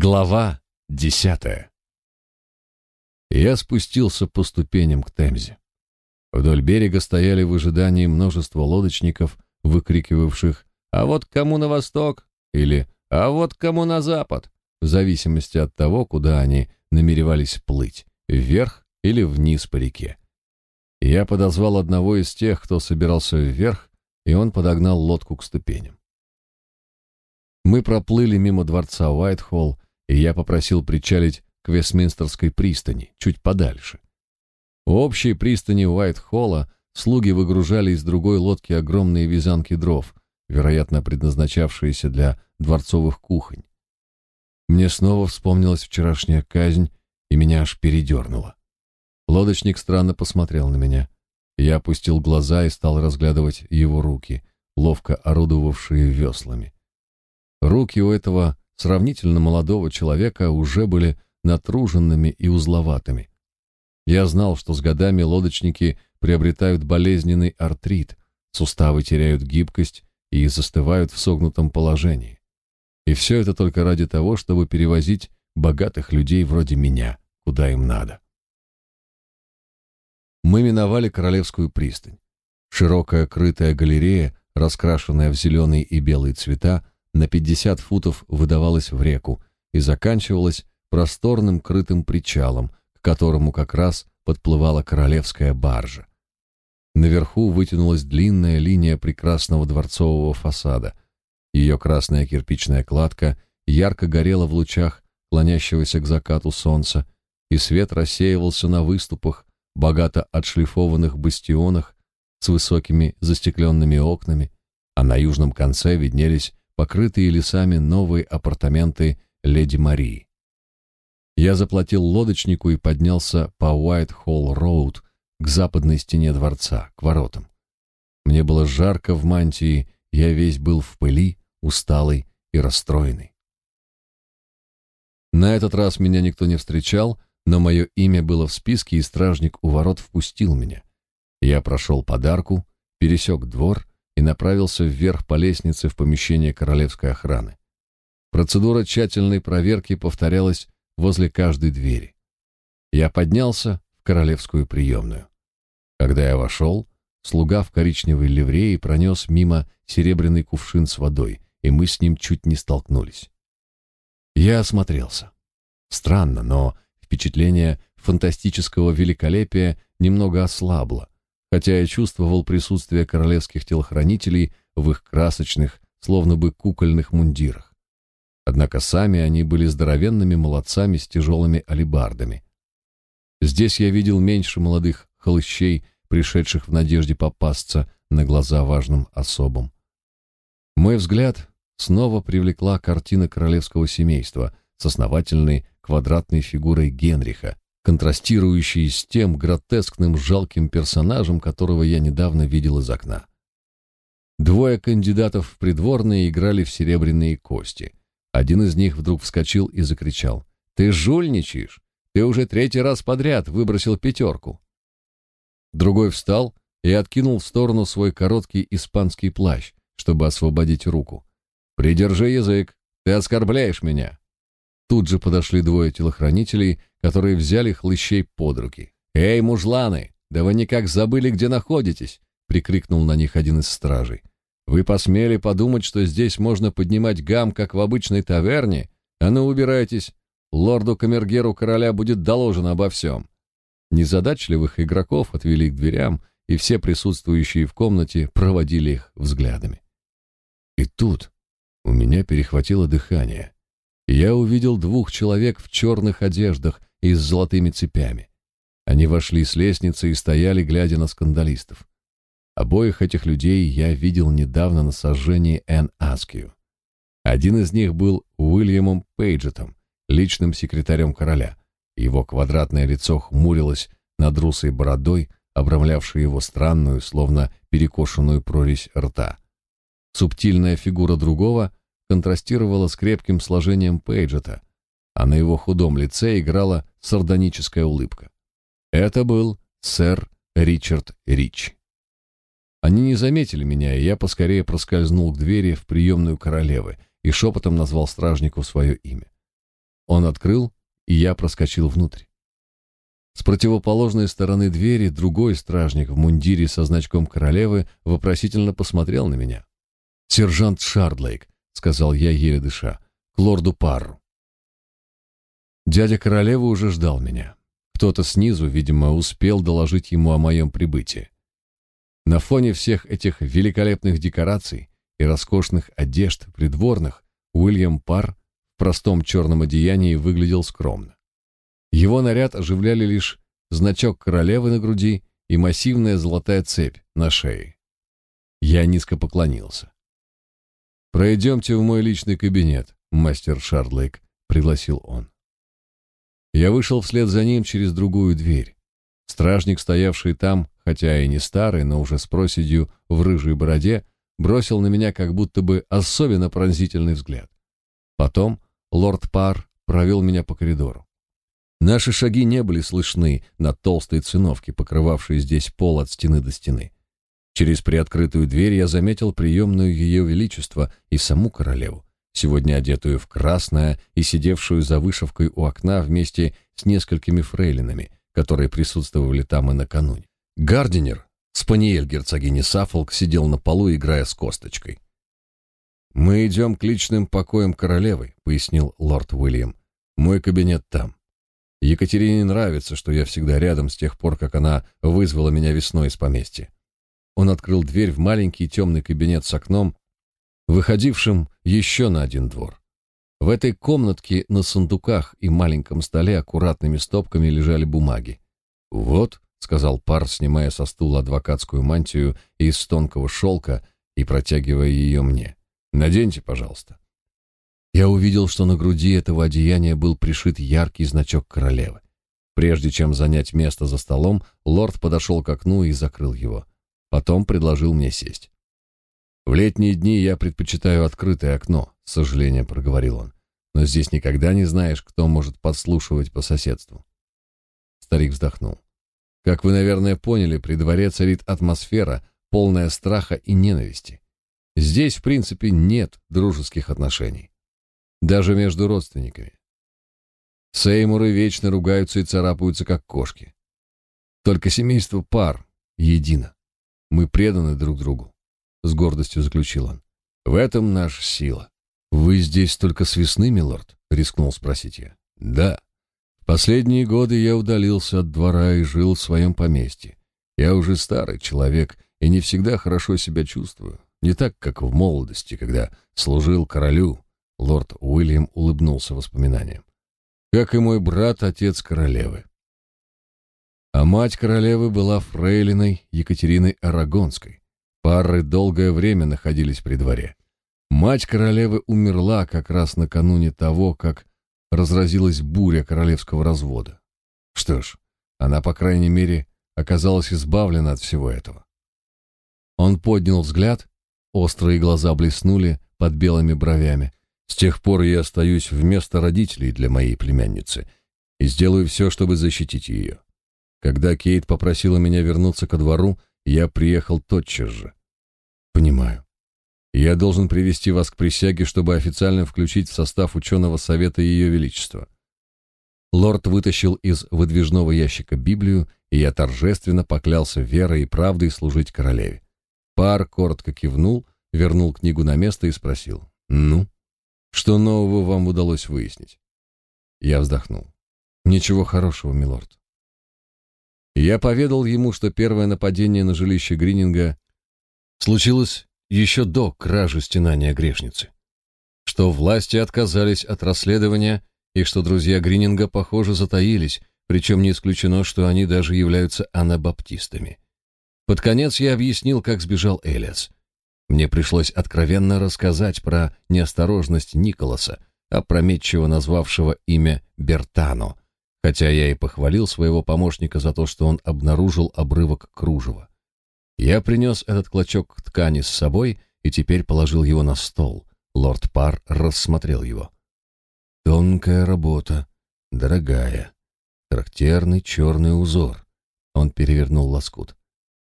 Глава десятая. Я спустился по ступеням к Темзе. Вдоль берега стояли в ожидании множество лодочников, выкрикивавших «А вот кому на восток!» или «А вот кому на запад!» в зависимости от того, куда они намеревались плыть, вверх или вниз по реке. Я подозвал одного из тех, кто собирался вверх, и он подогнал лодку к ступеням. Мы проплыли мимо дворца Уайтхолл, и я попросил причалить к Вестминстерской пристани, чуть подальше. У общей пристани Уайт-Холла слуги выгружали из другой лодки огромные вязанки дров, вероятно, предназначавшиеся для дворцовых кухонь. Мне снова вспомнилась вчерашняя казнь, и меня аж передернуло. Лодочник странно посмотрел на меня. Я опустил глаза и стал разглядывать его руки, ловко орудовавшие веслами. Руки у этого сравнительно молодого человека уже были натруженными и узловатыми. Я знал, что с годами лодочники приобретают болезненный артрит, суставы теряют гибкость и застывают в согнутом положении. И все это только ради того, чтобы перевозить богатых людей вроде меня, куда им надо. Мы миновали Королевскую пристань. Широкая крытая галерея, раскрашенная в зеленый и белый цвета, на 50 футов выдавалась в реку и заканчивалась просторным крытым причалом, к которому как раз подплывала королевская баржа. Наверху вытянулась длинная линия прекрасного дворцового фасада. Ее красная кирпичная кладка ярко горела в лучах клонящегося к закату солнца, и свет рассеивался на выступах, богато отшлифованных бастионах с высокими застекленными окнами, а на южном конце виднелись покрытые лесами новые апартаменты леди Марии. Я заплатил лодочнику и поднялся по Уайт-Холл-Роуд к западной стене дворца, к воротам. Мне было жарко в мантии, я весь был в пыли, усталый и расстроенный. На этот раз меня никто не встречал, но мое имя было в списке, и стражник у ворот впустил меня. Я прошел подарку, пересек двор и направился вверх по лестнице в помещение королевской охраны. Процедура тщательной проверки повторялась возле каждой двери. Я поднялся в королевскую приемную. Когда я вошел, слуга в коричневой ливрее пронес мимо серебряный кувшин с водой, и мы с ним чуть не столкнулись. Я осмотрелся. Странно, но впечатление фантастического великолепия немного ослабло, хотя я чувствовал присутствие королевских телохранителей в их красочных, словно бы кукольных мундирах. Однако сами они были здоровенными молодцами с тяжелыми алебардами. Здесь я видел меньше молодых холыщей, пришедших в надежде попасться на глаза важным особам. Мой взгляд снова привлекла картина королевского семейства с основательной квадратной фигурой Генриха, контрастирующий с тем гротескным жалким персонажем, которого я недавно видел из окна. Двое кандидатов в придворные играли в серебряные кости. Один из них вдруг вскочил и закричал. «Ты жульничаешь! Ты уже третий раз подряд выбросил пятерку!» Другой встал и откинул в сторону свой короткий испанский плащ, чтобы освободить руку. «Придержи язык! Ты оскорбляешь меня!» Тут же подошли двое телохранителей, которые взяли хлыщей под руки. «Эй, мужланы, да вы никак забыли, где находитесь!» — прикрикнул на них один из стражей. «Вы посмели подумать, что здесь можно поднимать гам, как в обычной таверне? А ну, убирайтесь! Лорду Камергеру короля будет доложено обо всем!» Незадачливых игроков отвели к дверям, и все присутствующие в комнате проводили их взглядами. И тут у меня перехватило дыхание — я увидел двух человек в черных одеждах и с золотыми цепями. Они вошли с лестницы и стояли, глядя на скандалистов. Обоих этих людей я видел недавно на сожжении Энн Аскью. Один из них был Уильямом Пейджетом, личным секретарем короля. Его квадратное лицо хмурилось над русой бородой, обрамлявшей его странную, словно перекошенную прорезь рта. Субтильная фигура другого контрастировала с крепким сложением Пейджета, а на его худом лице играла сардоническая улыбка. Это был сэр Ричард Рич. Они не заметили меня, и я поскорее проскользнул к двери в приемную королевы и шепотом назвал стражнику свое имя. Он открыл, и я проскочил внутрь. С противоположной стороны двери другой стражник в мундире со значком королевы вопросительно посмотрел на меня. «Сержант Шардлейк», — сказал я, еле дыша, — «к лорду Парру». Дядя королевы уже ждал меня. Кто-то снизу, видимо, успел доложить ему о моем прибытии. На фоне всех этих великолепных декораций и роскошных одежд придворных Уильям Пар в простом черном одеянии выглядел скромно. Его наряд оживляли лишь значок королевы на груди и массивная золотая цепь на шее. Я низко поклонился. «Пройдемте в мой личный кабинет, мастер Шардлейк», — пригласил он. Я вышел вслед за ним через другую дверь. Стражник, стоявший там, хотя и не старый, но уже с проседью в рыжей бороде, бросил на меня как будто бы особенно пронзительный взгляд. Потом лорд Пар провел меня по коридору. Наши шаги не были слышны на толстой циновке, покрывавшей здесь пол от стены до стены. Через приоткрытую дверь я заметил приемную ее величества и саму королеву, сегодня одетую в красное и сидевшую за вышивкой у окна вместе с несколькими фрейлинами, которые присутствовали там и накануне. Гардинер, спаниель герцогини Саффолк, сидел на полу, играя с косточкой. «Мы идем к личным покоям королевы», — пояснил лорд Уильям. «Мой кабинет там». Екатерине нравится, что я всегда рядом с тех пор, как она вызвала меня весной из поместья. Он открыл дверь в маленький темный кабинет с окном, выходившим еще на один двор. В этой комнатке на сундуках и маленьком столе аккуратными стопками лежали бумаги. «Вот», — сказал пар, снимая со стула адвокатскую мантию из тонкого шелка и протягивая ее мне. «Наденьте, пожалуйста». Я увидел, что на груди этого одеяния был пришит яркий значок королевы. Прежде чем занять место за столом, лорд подошел к окну и закрыл его. Потом предложил мне сесть. «В летние дни я предпочитаю открытое окно», — с сожалением проговорил он. «Но здесь никогда не знаешь, кто может подслушивать по соседству». Старик вздохнул. «Как вы, наверное, поняли, при дворе царит атмосфера, полная страха и ненависти. Здесь, в принципе, нет дружеских отношений даже между родственниками. Сеймуры вечно ругаются и царапаются, как кошки. Только семейство пар едино. Мы преданы друг другу, — с гордостью заключил он. В этом наша сила. Вы здесь только с весны, милорд? — рискнул спросить я. Да. В последние годы я удалился от двора и жил в своем поместье. Я уже старый человек и не всегда хорошо себя чувствую. Не так, как в молодости, когда служил королю, Лорд Уильям улыбнулся воспоминаниям. Как и мой брат, отец королевы. А мать королевы была фрейлиной Екатериной Арагонской. Пары долгое время находились при дворе. Мать королевы умерла как раз накануне того, как разразилась буря королевского развода. Что ж, она, по крайней мере, оказалась избавлена от всего этого. Он поднял взгляд, острые глаза блеснули под белыми бровями, с тех пор я остаюсь вместо родителей для моей племянницы и сделаю все, чтобы защитить ее. Когда Кейт попросила меня вернуться ко двору, я приехал тотчас же. Понимаю. Я должен привести вас к присяге, чтобы официально включить в состав ученого совета Ее Величества. Лорд вытащил из выдвижного ящика Библию, и я торжественно поклялся верой и правдой служить королеве. Пар коротко кивнул, вернул книгу на место и спросил. «Ну?» Что нового вам удалось выяснить? Я вздохнул. Ничего хорошего, милорд. Я поведал ему, что первое нападение на жилище Грининга случилось еще до кражи стенания грешницы, что власти отказались от расследования и что друзья Грининга, похоже, затаились, причем не исключено, что они даже являются анабаптистами. Под конец я объяснил, как сбежал Элиас. Мне пришлось откровенно рассказать про неосторожность Николаса, опрометчиво назвавшего имя Бертано, хотя я и похвалил своего помощника за то, что он обнаружил обрывок кружева. Я принес этот клочок ткани с собой и теперь положил его на стол. Лорд Пар рассмотрел его. Тонкая работа, дорогая, характерный черный узор. Он перевернул лоскут.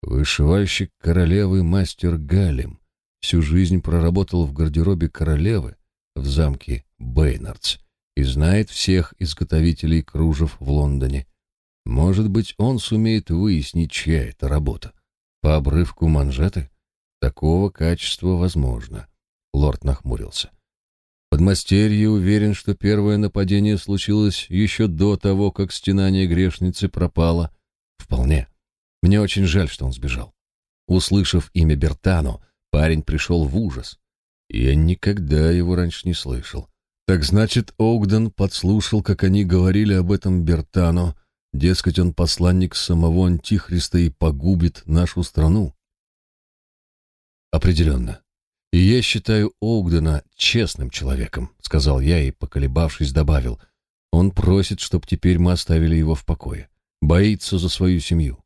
Вышивальщик королевы мастер Галим всю жизнь проработал в гардеробе королевы в замке Бейнардс и знает всех изготовителей кружев в Лондоне. Может быть, он сумеет выяснить, чья это работа. По обрывку манжеты? Такого качества возможно. Лорд нахмурился. Подмастерье уверен, что первое нападение случилось еще до того, как стенание грешницы пропало. Вполне. Мне очень жаль, что он сбежал. Услышав имя Бертано, парень пришел в ужас. Я никогда его раньше не слышал. Так значит, Огден подслушал, как они говорили об этом Бертано, дескать, он посланник самого Антихриста и погубит нашу страну. Определенно. И я считаю Огдена честным человеком, сказал я и, поколебавшись, добавил. Он просит, чтобы теперь мы оставили его в покое. Боится за свою семью.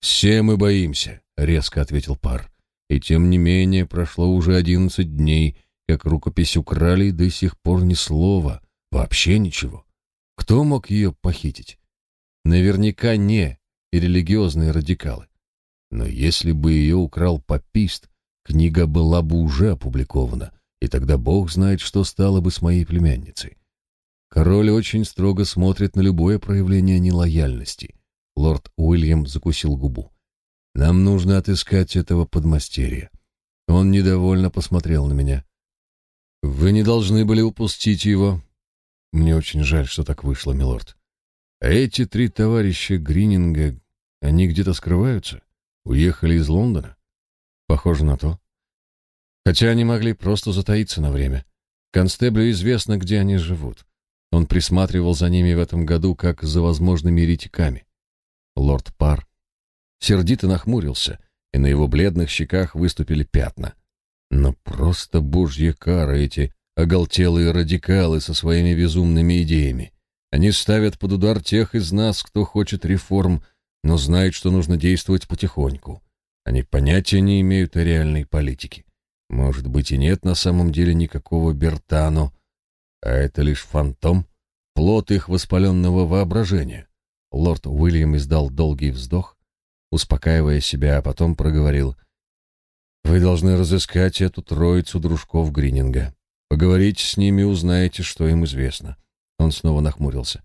Все мы боимся, резко ответил пар. И тем не менее прошло уже одиннадцать дней, как рукопись украли, и до сих пор ни слова, вообще ничего. Кто мог ее похитить? Наверняка не и религиозные радикалы. Но если бы ее украл папист, книга была бы уже опубликована, и тогда Бог знает, что стало бы с моей племянницей. Король очень строго смотрит на любое проявление нелояльности. Лорд Уильям закусил губу. Нам нужно отыскать этого подмастерья. Он недовольно посмотрел на меня. Вы не должны были упустить его. Мне очень жаль, что так вышло, милорд. А эти три товарища Грининга, они где-то скрываются? Уехали из Лондона? Похоже на то. Хотя они могли просто затаиться на время. Констеблю известно, где они живут. Он присматривал за ними в этом году, как за возможными еретиками. Лорд Пар сердито нахмурился, и на его бледных щеках выступили пятна. Но просто божья кара эти оголтелые радикалы со своими безумными идеями. Они ставят под удар тех из нас, кто хочет реформ, но знает, что нужно действовать потихоньку. Они понятия не имеют о реальной политике. Может быть, и нет на самом деле никакого Бертано, а это лишь фантом, плод их воспаленного воображения. Лорд Уильям издал долгий вздох, успокаивая себя, а потом проговорил. «Вы должны разыскать эту троицу дружков Грининга. Поговорите с ними, узнаете, что им известно». Он снова нахмурился.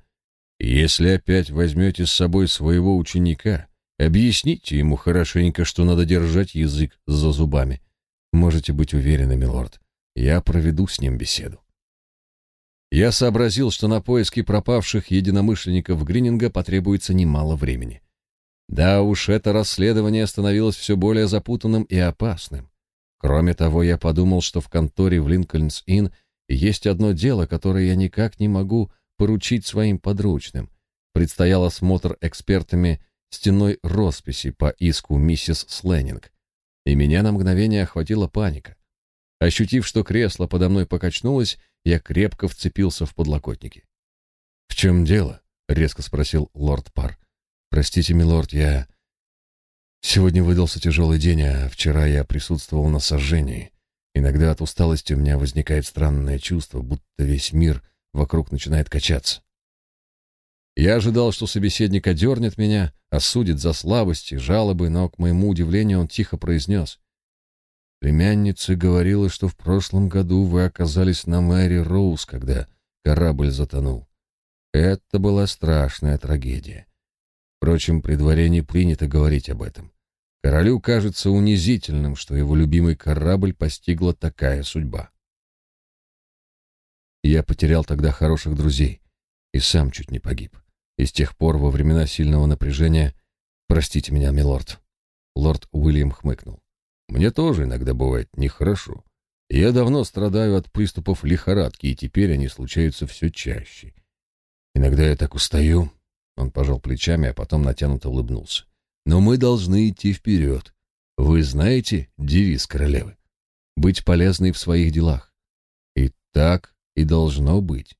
«Если опять возьмете с собой своего ученика, объясните ему хорошенько, что надо держать язык за зубами. Можете быть уверены, милорд, я проведу с ним беседу». Я сообразил, что на поиски пропавших единомышленников Грининга потребуется немало времени. Да уж, это расследование становилось все более запутанным и опасным. Кроме того, я подумал, что в конторе в Линкольнс-Инн есть одно дело, которое я никак не могу поручить своим подручным. Предстоял осмотр экспертами стеной росписи по иску миссис Сленнинг. И меня на мгновение охватила паника. Ощутив, что кресло подо мной покачнулось, я крепко вцепился в подлокотники. «В чем дело?» — резко спросил лорд Пар. Простите, милорд, я... Сегодня выдался тяжелый день, а вчера я присутствовал на сожжении. Иногда от усталости у меня возникает странное чувство, будто весь мир вокруг начинает качаться. Я ожидал, что собеседник одернет меня, осудит за слабости, жалобы, но, к моему удивлению, он тихо произнес. Племянница говорила, что в прошлом году вы оказались на Мэри Роуз, когда корабль затонул. Это была страшная трагедия. Впрочем, при дворе не принято говорить об этом. Королю кажется унизительным, что его любимый корабль постигла такая судьба. Я потерял тогда хороших друзей и сам чуть не погиб. И с тех пор, во времена сильного напряжения, простите меня, милорд, лорд Уильям хмыкнул. Мне тоже иногда бывает нехорошо. Я давно страдаю от приступов лихорадки, и теперь они случаются все чаще. Иногда я так устаю, он пожал плечами, а потом натянуто улыбнулся. «Но мы должны идти вперед. Вы знаете девиз королевы? Быть полезной в своих делах. И так и должно быть.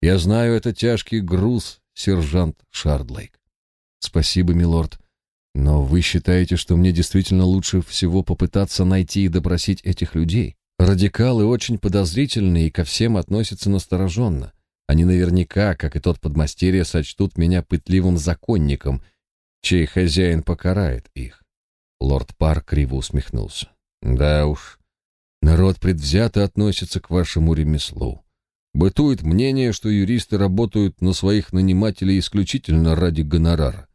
Я знаю, это тяжкий груз, сержант Шардлейк. Спасибо, милорд. Но вы считаете, что мне действительно лучше всего попытаться найти и допросить этих людей? Радикалы очень подозрительны и ко всем относятся настороженно. Они наверняка, как и тот подмастерье, сочтут меня пытливым законником, чей хозяин покарает их. Лорд Пар криво усмехнулся. Да уж, народ предвзято относится к вашему ремеслу. Бытует мнение, что юристы работают на своих нанимателей исключительно ради гонорара.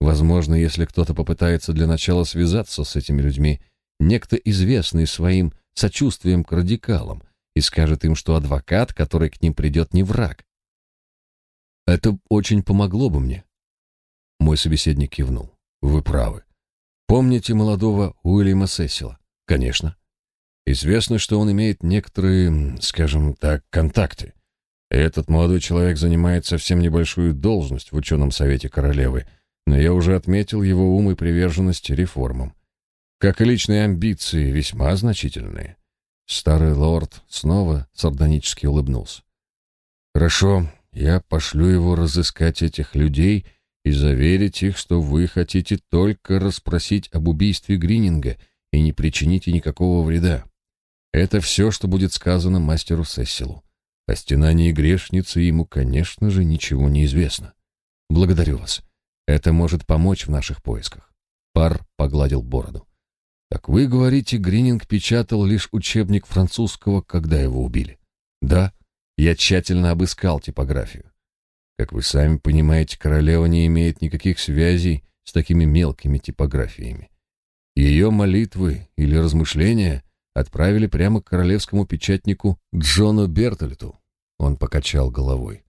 Возможно, если кто-то попытается для начала связаться с этими людьми, некто известный своим сочувствием к радикалам, и скажет им, что адвокат, который к ним придет, не враг. Это очень помогло бы мне. Мой собеседник кивнул. Вы правы. Помните молодого Уильяма Сесила? Конечно. Известно, что он имеет некоторые, скажем так, контакты. Этот молодой человек занимает совсем небольшую должность в ученом совете королевы, но я уже отметил его ум и приверженность реформам. Как и личные амбиции, весьма значительные. Старый лорд снова сардонически улыбнулся. «Хорошо, я пошлю его разыскать этих людей и заверить их, что вы хотите только расспросить об убийстве Грининга и не причините никакого вреда. Это все, что будет сказано мастеру Сессилу. О стенании грешницы ему, конечно же, ничего не известно. Благодарю вас. Это может помочь в наших поисках. Пар погладил бороду. Так вы говорите, Грининг печатал лишь учебник французского, когда его убили? Да, я тщательно обыскал типографию. Как вы сами понимаете, королева не имеет никаких связей с такими мелкими типографиями. Ее молитвы или размышления отправили прямо к королевскому печатнику Джону Бертольту. Он покачал головой.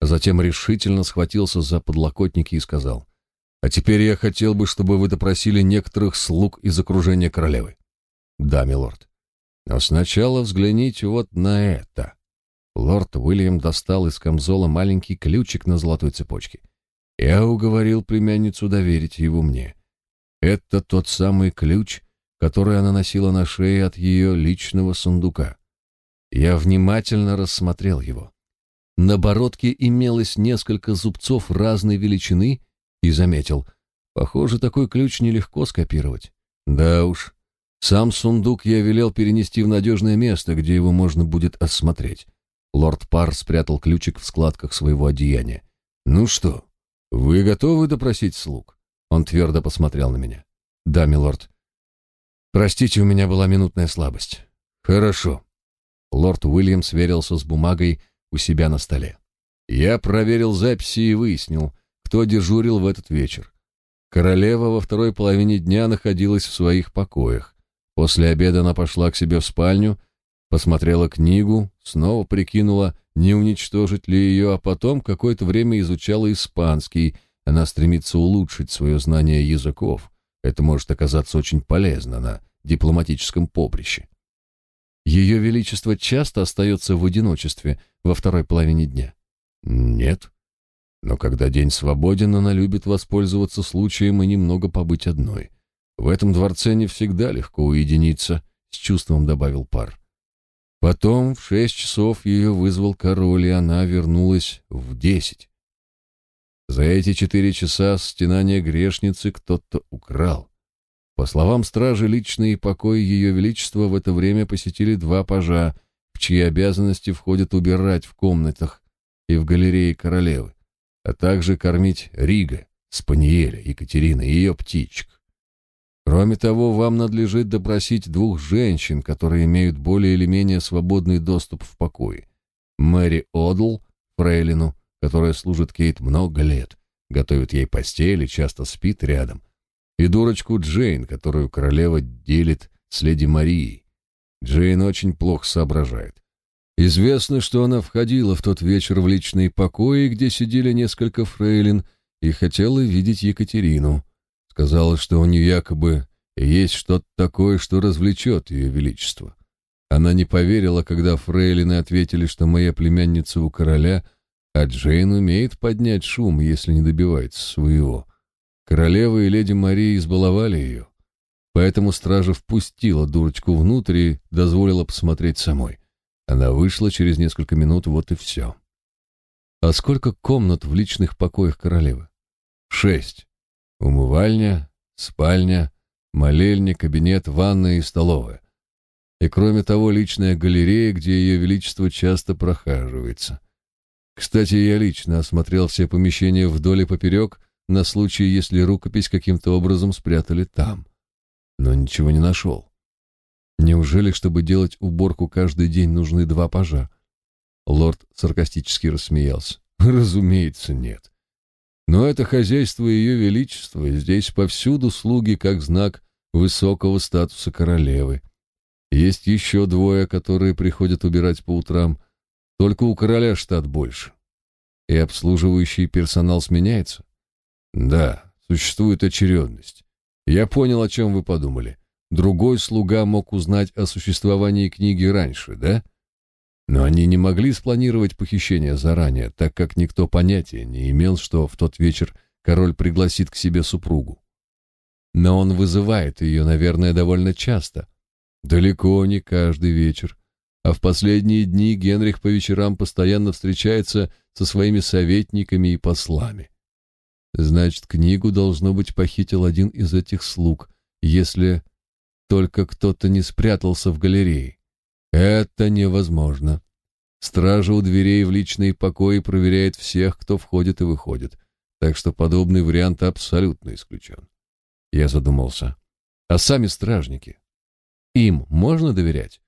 а Затем решительно схватился за подлокотники и сказал, «А теперь я хотел бы, чтобы вы допросили некоторых слуг из окружения королевы». «Да, милорд. Но сначала взгляните вот на это». Лорд Уильям достал из камзола маленький ключик на золотой цепочке. Я уговорил племянницу доверить его мне. Это тот самый ключ, который она носила на шее от ее личного сундука. Я внимательно рассмотрел его. На бородке имелось несколько зубцов разной величины и заметил, похоже, такой ключ нелегко скопировать. Да уж, сам сундук я велел перенести в надежное место, где его можно будет осмотреть. Лорд Пар спрятал ключик в складках своего одеяния. «Ну что, вы готовы допросить слуг?» Он твердо посмотрел на меня. «Да, милорд. Простите, у меня была минутная слабость. Хорошо. Лорд Уильям сверился с бумагой у себя на столе. Я проверил записи и выяснил, кто дежурил в этот вечер. Королева во второй половине дня находилась в своих покоях. После обеда она пошла к себе в спальню, посмотрела книгу, снова прикинула, не уничтожить ли ее, а потом какое-то время изучала испанский. Она стремится улучшить свое знание языков. Это может оказаться очень полезно на дипломатическом поприще. Ее Величество часто остается в одиночестве во второй половине дня? Нет. Но когда день свободен, она любит воспользоваться случаем и немного побыть одной. В этом дворце не всегда легко уединиться, с чувством добавил пар. Потом в шесть часов ее вызвал король, и она вернулась в десять. За эти четыре часа стенания грешницы кто-то украл. По словам стражи, личные покои Ее Величества в это время посетили два пажа, в чьи обязанности входит убирать в комнатах и в галерее королевы, а также кормить Рига, Спаниеля, Екатерины и ее птичек. Кроме того, вам надлежит допросить двух женщин, которые имеют более или менее свободный доступ в покое. Мэри Одл, фрейлину, которая служит Кейт много лет, готовит ей постель и часто спит рядом, и дурочку Джейн, которую королева делит с леди Марией. Джейн очень плохо соображает. Известно, что она входила в тот вечер в личные покои, где сидели несколько фрейлин, и хотела видеть Екатерину. Сказала, что у нее якобы есть что-то такое, что развлечет ее величество. Она не поверила, когда фрейлины ответили, что моя племянница у короля — а Джейн умеет поднять шум, если не добивается своего. Королева и леди Мария избаловали ее. Поэтому стража впустила дурочку внутрь и дозволила посмотреть самой. Она вышла через несколько минут, вот и все. А сколько комнат в личных покоях королевы? Шесть. Умывальня, спальня, молельня, кабинет, ванная и столовая. И кроме того, личная галерея, где ее величество часто прохаживается. Кстати, я лично осмотрел все помещения вдоль и поперек на случай, если рукопись каким-то образом спрятали там. Но ничего не нашел. Неужели, чтобы делать уборку каждый день, нужны два пажа? Лорд саркастически рассмеялся. Разумеется, нет. Но это хозяйство Ее Величества, здесь повсюду слуги как знак высокого статуса королевы. Есть еще двое, которые приходят убирать по утрам. Только у короля штат больше. И обслуживающий персонал сменяется? Да, существует очередность. Я понял, о чем вы подумали. Другой слуга мог узнать о существовании книги раньше, да? Но они не могли спланировать похищение заранее, так как никто понятия не имел, что в тот вечер король пригласит к себе супругу. Но он вызывает ее, наверное, довольно часто. Далеко не каждый вечер. А в последние дни Генрих по вечерам постоянно встречается со своими советниками и послами. Значит, книгу, должно быть, похитил один из этих слуг, если только кто-то не спрятался в галерее. Это невозможно. Стража у дверей в личные покои проверяет всех, кто входит и выходит, так что подобный вариант абсолютно исключен. Я задумался. А сами стражники? Им можно доверять?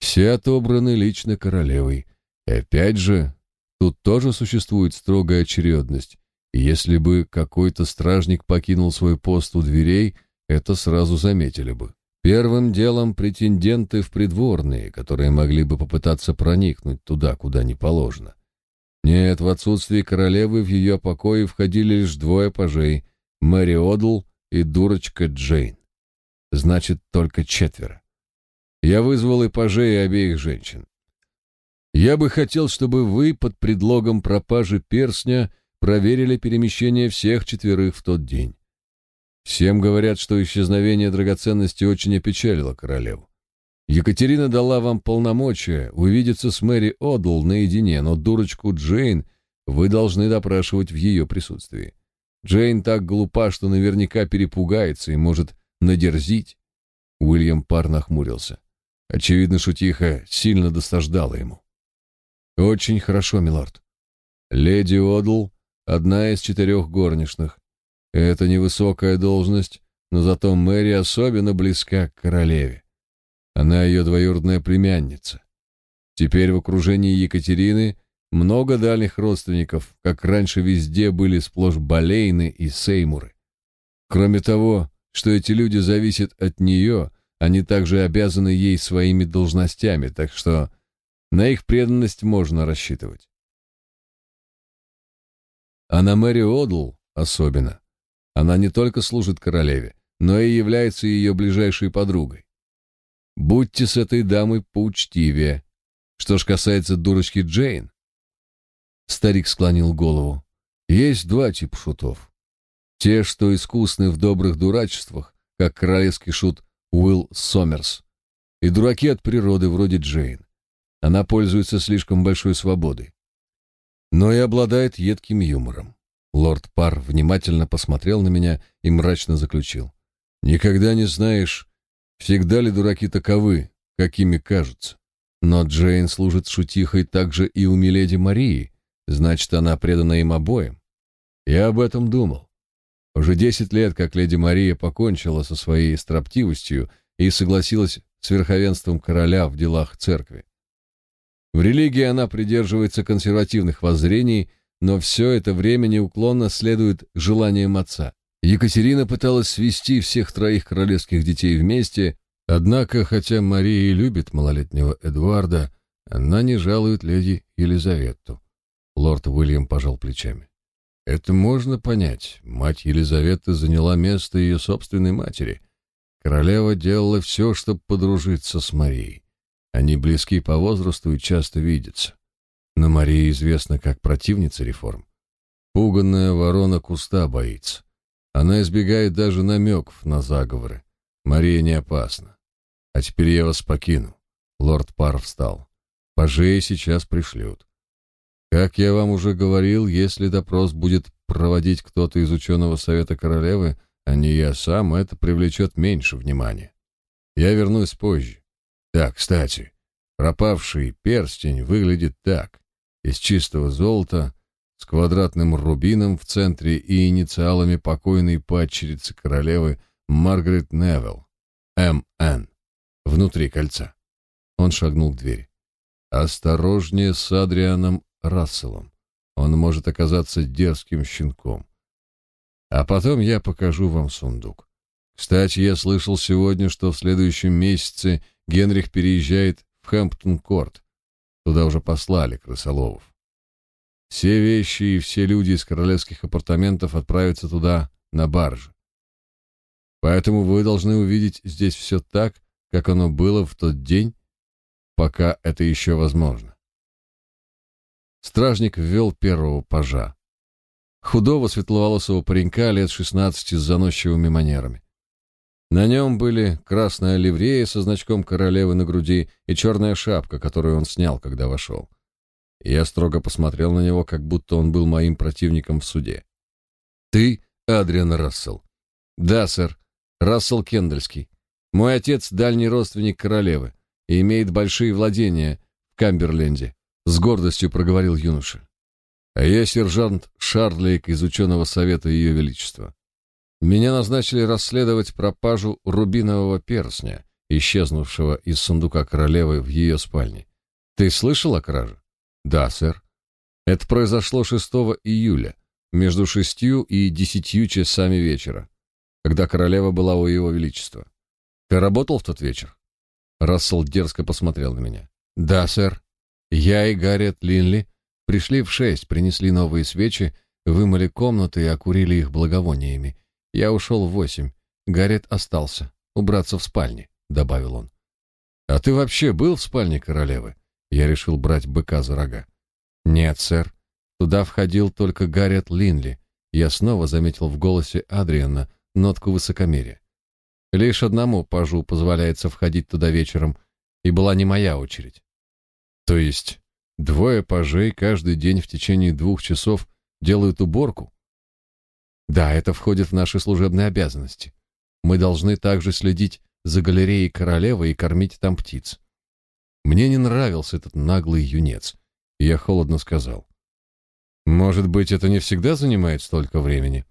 Все отобраны лично королевой. И опять же, тут тоже существует строгая очередность. Если бы какой-то стражник покинул свой пост у дверей, это сразу заметили бы. Первым делом претенденты в придворные, которые могли бы попытаться проникнуть туда, куда не положено. Нет, в отсутствие королевы в ее покое входили лишь двое пажей — Мэри Одл и дурочка Джейн. Значит, только четверо. Я вызвал и пажей, обеих женщин. Я бы хотел, чтобы вы под предлогом пропажи перстня проверили перемещение всех четверых в тот день. Всем говорят, что исчезновение драгоценности очень опечалило королеву. Екатерина дала вам полномочия увидеться с Мэри Одл наедине, но дурочку Джейн вы должны допрашивать в ее присутствии. Джейн так глупа, что наверняка перепугается и может надерзить. Уильям Пар нахмурился. Очевидно, шутиха сильно досаждала ему. Очень хорошо, милорд. Леди Одл — одна из четырех горничных. Это невысокая должность, но зато Мэри особенно близка к королеве. Она ее двоюродная племянница. Теперь в окружении Екатерины много дальних родственников, как раньше везде были сплошь Болейны и Сеймуры. Кроме того, что эти люди зависят от нее, они также обязаны ей своими должностями, так что на их преданность можно рассчитывать. А на Мэри Одл особенно. Она не только служит королеве, но и является ее ближайшей подругой. Будьте с этой дамой поучтивее. Что ж касается дурочки Джейн, старик склонил голову. Есть два типа шутов. Те, что искусны в добрых дурачествах, как королевский шут Уилл Сомерс, и дураки от природы вроде Джейн. Она пользуется слишком большой свободой, но и обладает едким юмором. Лорд Пар внимательно посмотрел на меня и мрачно заключил. «Никогда не знаешь, всегда ли дураки таковы, какими кажутся. Но Джейн служит шутихой также и у миледи Марии, значит, она предана им обоим. Я об этом думал. Уже десять лет, как леди Мария покончила со своей строптивостью и согласилась с верховенством короля в делах церкви. В религии она придерживается консервативных воззрений но все это время неуклонно следует желаниям отца. Екатерина пыталась свести всех троих королевских детей вместе, однако, хотя Мария и любит малолетнего Эдуарда, она не жалует леди Елизавету. Лорд Уильям пожал плечами. Это можно понять. Мать Елизаветы заняла место ее собственной матери. Королева делала все, чтобы подружиться с Марией. Они близки по возрасту и часто видятся. Но Мария известна как противница реформ. Пуганная ворона куста боится. Она избегает даже намеков на заговоры. Мария не опасна. А теперь я вас покину. Лорд Пар встал. Пажей сейчас пришлют. Как я вам уже говорил, если допрос будет проводить кто-то из ученого совета королевы, а не я сам, это привлечет меньше внимания. Я вернусь позже. Так, кстати, пропавший перстень выглядит так из чистого золота с квадратным рубином в центре и инициалами покойной падчерицы королевы Маргарет Невилл, М.Н., внутри кольца. Он шагнул к двери. Осторожнее с Адрианом Расселом. Он может оказаться дерзким щенком. А потом я покажу вам сундук. Кстати, я слышал сегодня, что в следующем месяце Генрих переезжает в Хэмптон-Корт. Туда уже послали крысоловов. Все вещи и все люди из королевских апартаментов отправятся туда на барже. Поэтому вы должны увидеть здесь все так, как оно было в тот день, пока это еще возможно. Стражник ввел первого пажа. Худого светловолосого паренька лет шестнадцати с заносчивыми манерами. На нем были красная ливрея со значком королевы на груди и черная шапка, которую он снял, когда вошел. Я строго посмотрел на него, как будто он был моим противником в суде. «Ты Адриан Рассел?» «Да, сэр. Рассел Кендальский. Мой отец — дальний родственник королевы и имеет большие владения в Камберленде», — с гордостью проговорил юноша. «А я сержант Шарлейк из ученого совета Ее Величества. Меня назначили расследовать пропажу рубинового перстня, исчезнувшего из сундука королевы в ее спальне. Ты слышал о краже?» Да, сэр. Это произошло 6 июля, между шестью и десятью часами вечера, когда королева была у его величества. Ты работал в тот вечер? Рассел дерзко посмотрел на меня. Да, сэр. Я и Гарриет Линли пришли в шесть, принесли новые свечи, вымыли комнаты и окурили их благовониями. Я ушел в восемь. Гарриет остался, убраться в спальне, добавил он. А ты вообще был в спальне королевы? Я решил брать быка за рога. Нет, сэр. Туда входил только Гарриет Линли. Я снова заметил в голосе Адриана нотку высокомерия. Лишь одному пажу позволяется входить туда вечером, и была не моя очередь. То есть двое пажей каждый день в течение двух часов делают уборку? Да, это входит в наши служебные обязанности. Мы должны также следить за галереей королевы и кормить там птиц. Мне не нравился этот наглый юнец, и я холодно сказал. «Может быть, это не всегда занимает столько времени?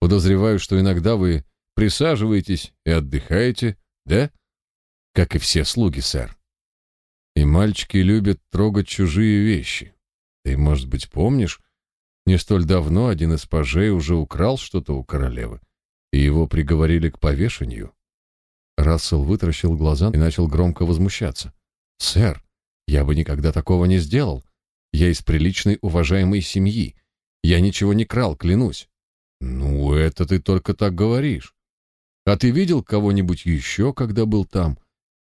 Подозреваю, что иногда вы присаживаетесь и отдыхаете, да? Как и все слуги, сэр. И мальчики любят трогать чужие вещи. Ты, может быть, помнишь, не столь давно один из пажей уже украл что-то у королевы, и его приговорили к повешению?» Рассел вытаращил глаза и начал громко возмущаться. «Сэр, я бы никогда такого не сделал. Я из приличной, уважаемой семьи. Я ничего не крал, клянусь». «Ну, это ты только так говоришь. А ты видел кого-нибудь еще, когда был там?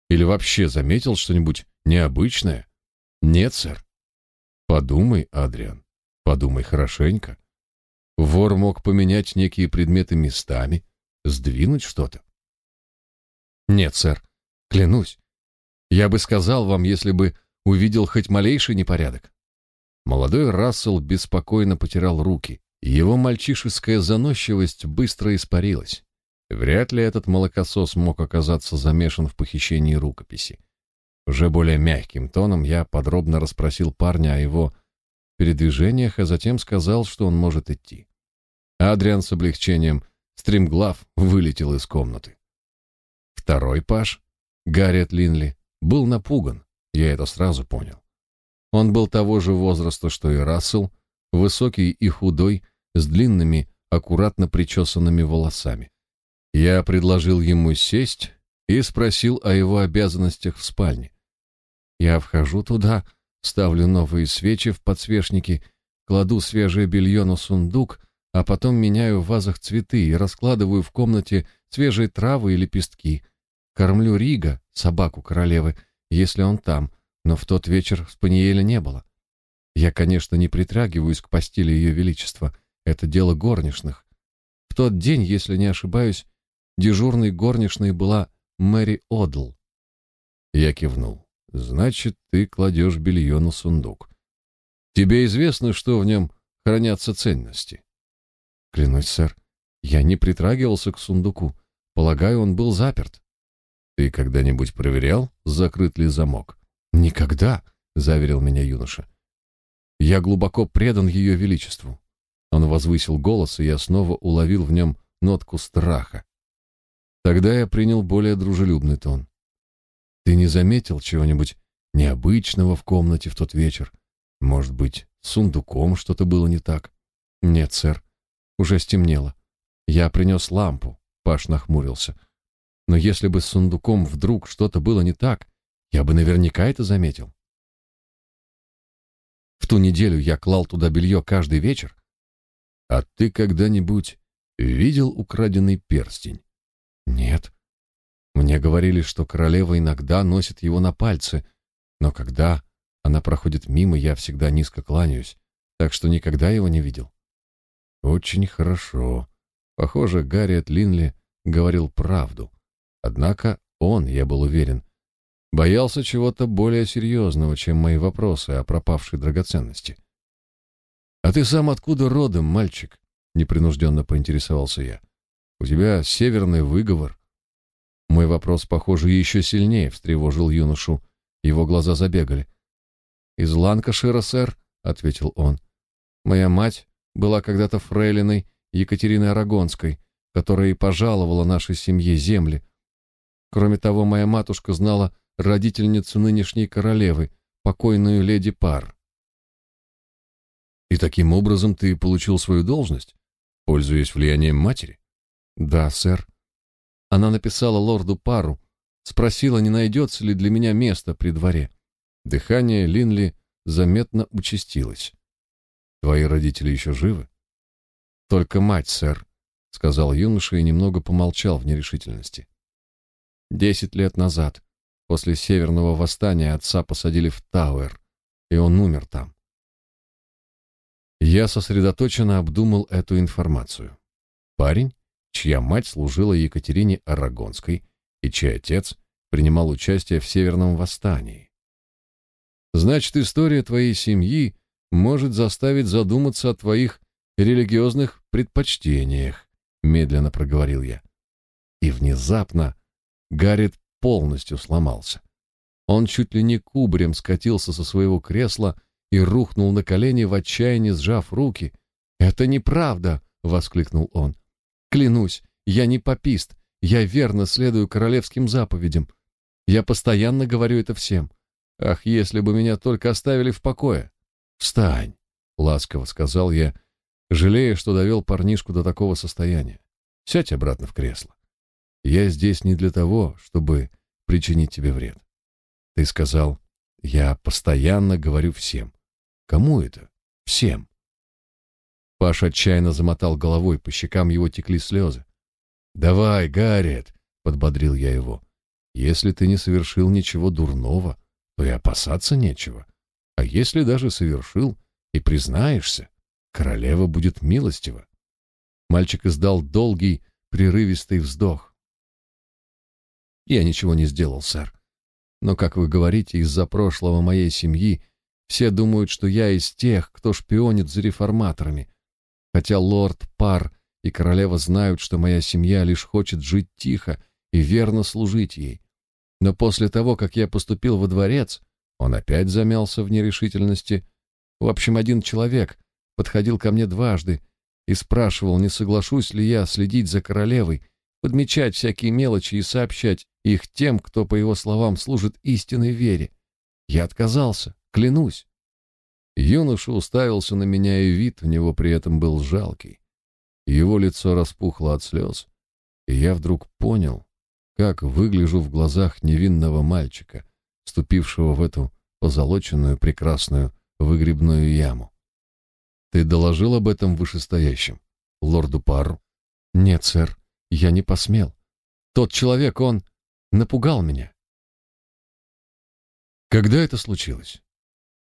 Или вообще заметил что-нибудь необычное?» «Нет, сэр». «Подумай, Адриан, подумай хорошенько. Вор мог поменять некие предметы местами, сдвинуть что-то». «Нет, сэр, клянусь, я бы сказал вам, если бы увидел хоть малейший непорядок. Молодой Рассел беспокойно потирал руки. Его мальчишеская заносчивость быстро испарилась. Вряд ли этот молокосос мог оказаться замешан в похищении рукописи. Уже более мягким тоном я подробно расспросил парня о его передвижениях, а затем сказал, что он может идти. Адриан с облегчением, стремглав, вылетел из комнаты. Второй паж, Гарриет Линли, был напуган, я это сразу понял. Он был того же возраста, что и Рассел, высокий и худой, с длинными, аккуратно причесанными волосами. Я предложил ему сесть и спросил о его обязанностях в спальне. Я вхожу туда, ставлю новые свечи в подсвечники, кладу свежее белье на сундук, а потом меняю в вазах цветы и раскладываю в комнате свежие травы и лепестки, Кормлю Рига, собаку королевы, если он там, но в тот вечер Спаниеля не было. Я, конечно, не притрагиваюсь к постели ее величества, это дело горничных. В тот день, если не ошибаюсь, дежурной горничной была Мэри Одл. Я кивнул. Значит, ты кладешь белье на сундук. Тебе известно, что в нем хранятся ценности? Клянусь, сэр, я не притрагивался к сундуку. Полагаю, он был заперт. Ты когда-нибудь проверял, закрыт ли замок? Никогда, заверил меня юноша. Я глубоко предан ее величеству. Он возвысил голос, и я снова уловил в нем нотку страха. Тогда я принял более дружелюбный тон. Ты не заметил чего-нибудь необычного в комнате в тот вечер? Может быть, с сундуком что-то было не так? Нет, сэр. Уже стемнело. Я принес лампу. Паш нахмурился. Но если бы с сундуком вдруг что-то было не так, я бы наверняка это заметил. В ту неделю я клал туда белье каждый вечер. А ты когда-нибудь видел украденный перстень? Нет. Мне говорили, что королева иногда носит его на пальце, но когда она проходит мимо, я всегда низко кланяюсь, так что никогда его не видел. Очень хорошо. Похоже, Гарриет Линли говорил правду. Однако он, я был уверен, боялся чего-то более серьезного, чем мои вопросы о пропавшей драгоценности. «А ты сам откуда родом, мальчик?» — непринужденно поинтересовался я. «У тебя северный выговор». Мой вопрос, похоже, еще сильнее встревожил юношу. Его глаза забегали. «Из Ланкашира, сэр», — ответил он. «Моя мать была когда-то фрейлиной Екатерины Арагонской, которая и пожаловала нашей семье земли. Кроме того, моя матушка знала родительницу нынешней королевы, покойную леди Пар. И таким образом ты получил свою должность, пользуясь влиянием матери? Да, сэр. Она написала лорду Пару, спросила, не найдется ли для меня место при дворе. Дыхание Линли заметно участилось. Твои родители еще живы? Только мать, сэр, сказал юноша и немного помолчал в нерешительности. Десять лет назад, после северного восстания, отца посадили в Тауэр, и он умер там. Я сосредоточенно обдумал эту информацию. Парень, чья мать служила Екатерине Арагонской и чей отец принимал участие в северном восстании. Значит, история твоей семьи может заставить задуматься о твоих религиозных предпочтениях, медленно проговорил я. И внезапно Гаррит полностью сломался. Он чуть ли не кубарем скатился со своего кресла и рухнул на колени в отчаянии, сжав руки. "Это неправда", воскликнул он. "Клянусь, я не попист. Я верно следую королевским заповедям. Я постоянно говорю это всем. Ах, если бы меня только оставили в покое. Встань, ласково сказал я, жалея, что довел парнишку до такого состояния. Сядь обратно в кресло. Я здесь не для того, чтобы причинить тебе вред. Ты сказал, я постоянно говорю всем. Кому это? Всем. Паш отчаянно замотал головой, по щекам его текли слезы. «Давай, Гарриет!» — подбодрил я его. «Если ты не совершил ничего дурного, то и опасаться нечего. А если даже совершил и признаешься, королева будет милостива». Мальчик издал долгий, прерывистый вздох. Я ничего не сделал, сэр. Но, как вы говорите, из-за прошлого моей семьи все думают, что я из тех, кто шпионит за реформаторами. Хотя лорд Пар и королева знают, что моя семья лишь хочет жить тихо и верно служить ей. Но после того, как я поступил во дворец, он опять замялся в нерешительности. В общем, один человек подходил ко мне дважды и спрашивал, не соглашусь ли я следить за королевой, подмечать всякие мелочи и сообщать их тем, кто, по его словам, служит истинной вере. Я отказался, клянусь. Юноша уставился на меня, и вид у него при этом был жалкий. Его лицо распухло от слез, и я вдруг понял, как выгляжу в глазах невинного мальчика, ступившего в эту позолоченную прекрасную выгребную яму. Ты доложил об этом вышестоящим, лорду Пару? Нет, сэр, я не посмел. Тот человек, он напугал меня. Когда это случилось?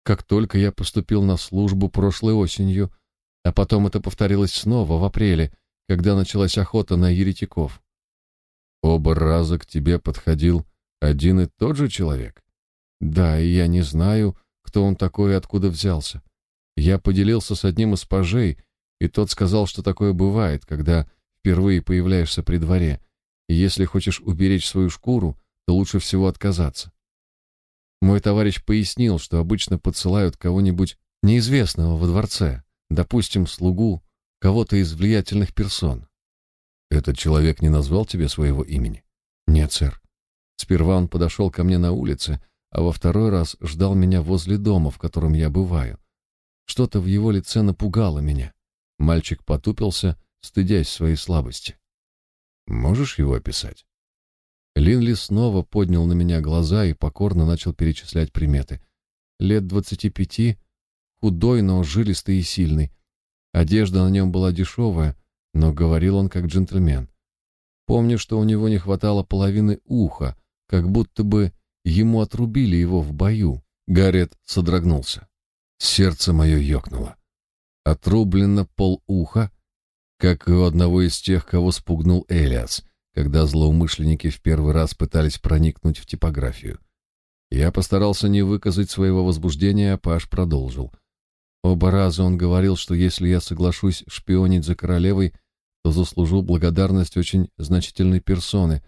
Как только я поступил на службу прошлой осенью, а потом это повторилось снова в апреле, когда началась охота на еретиков. Оба раза к тебе подходил один и тот же человек? Да, и я не знаю, кто он такой и откуда взялся. Я поделился с одним из пажей, и тот сказал, что такое бывает, когда впервые появляешься при дворе, и если хочешь уберечь свою шкуру, то лучше всего отказаться. Мой товарищ пояснил, что обычно подсылают кого-нибудь неизвестного во дворце, допустим, слугу, кого-то из влиятельных персон. Этот человек не назвал тебе своего имени? Нет, сэр. Сперва он подошел ко мне на улице, а во второй раз ждал меня возле дома, в котором я бываю. Что-то в его лице напугало меня. Мальчик потупился, стыдясь своей слабости. Можешь его описать? Линли снова поднял на меня глаза и покорно начал перечислять приметы. Лет двадцати пяти, худой, но жилистый и сильный. Одежда на нем была дешевая, но говорил он как джентльмен. Помню, что у него не хватало половины уха, как будто бы ему отрубили его в бою. Гаррет содрогнулся. Сердце мое ёкнуло. Отрублено пол уха, как и у одного из тех, кого спугнул Элиас, когда злоумышленники в первый раз пытались проникнуть в типографию. Я постарался не выказать своего возбуждения, а Паш продолжил. Оба раза он говорил, что если я соглашусь шпионить за королевой, то заслужу благодарность очень значительной персоны,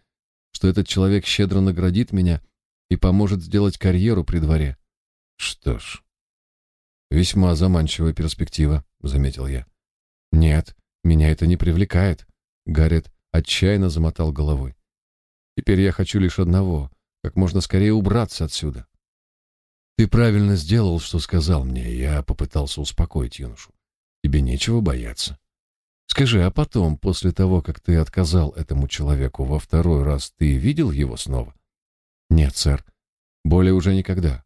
что этот человек щедро наградит меня и поможет сделать карьеру при дворе. Что ж, весьма заманчивая перспектива, заметил я. Нет, меня это не привлекает. Гаррет отчаянно замотал головой. Теперь я хочу лишь одного как можно скорее убраться отсюда. Ты правильно сделал, что сказал мне. Я попытался успокоить юношу. Тебе нечего бояться. Скажи, а потом, после того, как ты отказал этому человеку во второй раз, ты видел его снова? Нет, сэр. Более уже никогда.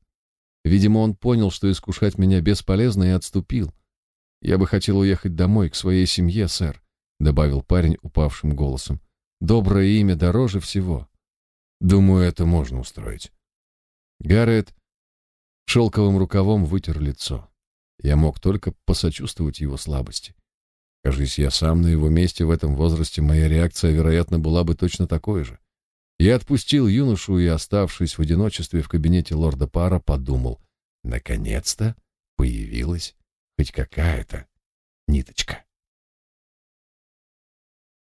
Видимо, он понял, что искушать меня бесполезно и отступил. Я бы хотел уехать домой к своей семье, сэр, добавил парень упавшим голосом. Доброе имя дороже всего. Думаю, это можно устроить. Гаррет шелковым рукавом вытер лицо. Я мог только посочувствовать его слабости. Кажись, я сам на его месте в этом возрасте, моя реакция, вероятно, была бы точно такой же. Я отпустил юношу и, оставшись в одиночестве в кабинете лорда Пара, подумал, наконец-то появилась хоть какая-то ниточка.